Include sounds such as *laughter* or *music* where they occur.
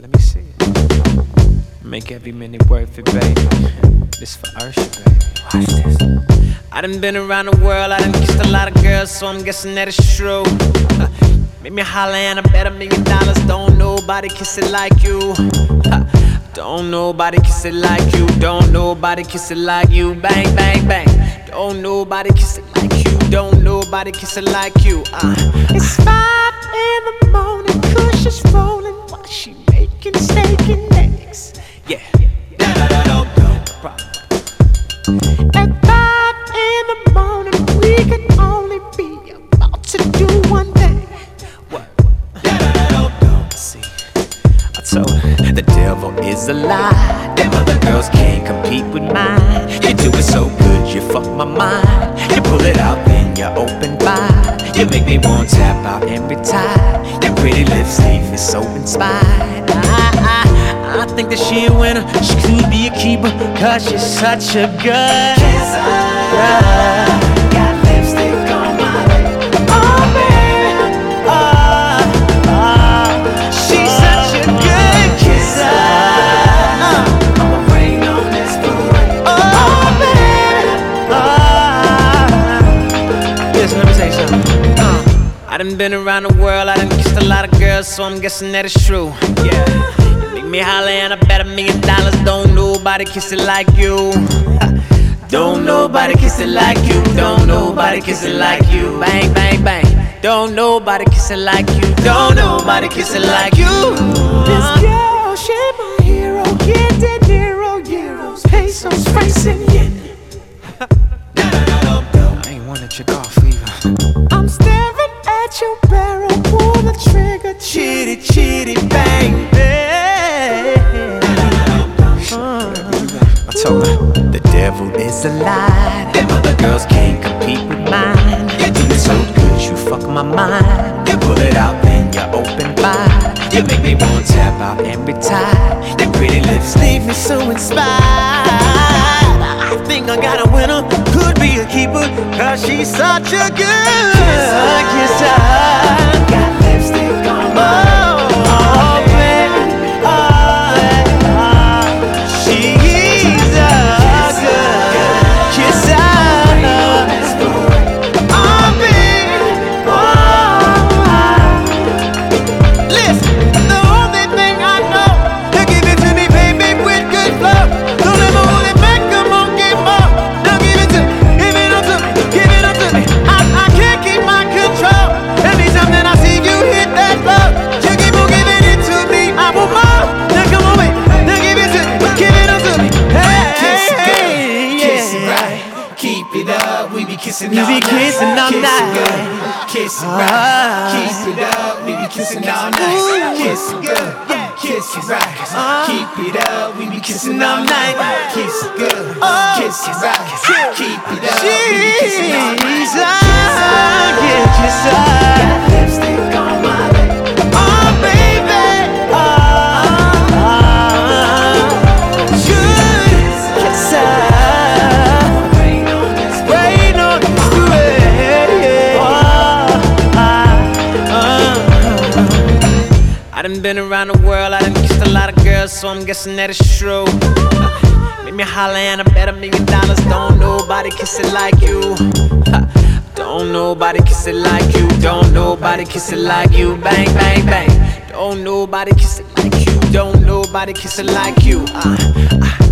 Let me see it. Make every minute worth it, baby. This for Usher, baby. Watch this. I done been around the world, I done kissed a lot of girls, so I'm guessing that it's true. *laughs* Make me holler and I bet a million dollars. Don't nobody kiss it like you. *laughs* Don't nobody kiss it like you. Don't nobody kiss it like you. Bang, bang, bang. Don't nobody kiss it like you. Don't nobody kiss it like you. Uh. It's five in the morning, You make me want to tap out every time. Your pretty lips leave me so inspired. Think that she a winner. She could be a keeper, cause she's such a good kisser. Uh, I done been around the world, I done kissed a lot of girls, so I'm guessing that it's true. Yeah. Me holler and I bet a million dollars. Don't nobody kiss it like you. Don't nobody kiss it like you. Don't nobody kiss it like you. Bang, bang, bang. Don't nobody kiss it like you. Don't nobody kiss it like you. This uh-huh. girl, she my hero. Get De Niro, euros, pesos, francs, and yen. I ain't wanna check off either. I'm staring at your barrel, pull the trigger, Chitty, chitty, bang, bang. Devil is a lie. Them other girls can't compete with mine. You do it so good, you fuck my mind. You pull it out, then you open wide. You make me want to tap out every time. Your pretty lips leave me so inspired. I think I got a winner, could be a keeper, cause she's such a good up, we be kissing all be night. kissing all kiss night. It good, kiss it right. Ah. Keep it up, we be kissing all night. Kiss it good, kiss it right. Keep it up, we be kissing all night. Kiss it good, kiss it right. Keep it up, we be kissing all night. She's a good kisser. Lipstick on I done been around the world, I done kissed a lot of girls, so I'm guessing that it's true. *laughs* Make me holler and I bet a million dollars. Don't nobody kiss it like you. *laughs* Don't nobody kiss it like you. Don't nobody kiss it like you. Bang, bang, bang. Don't nobody kiss it like you. Don't nobody kiss it like you. Uh, uh.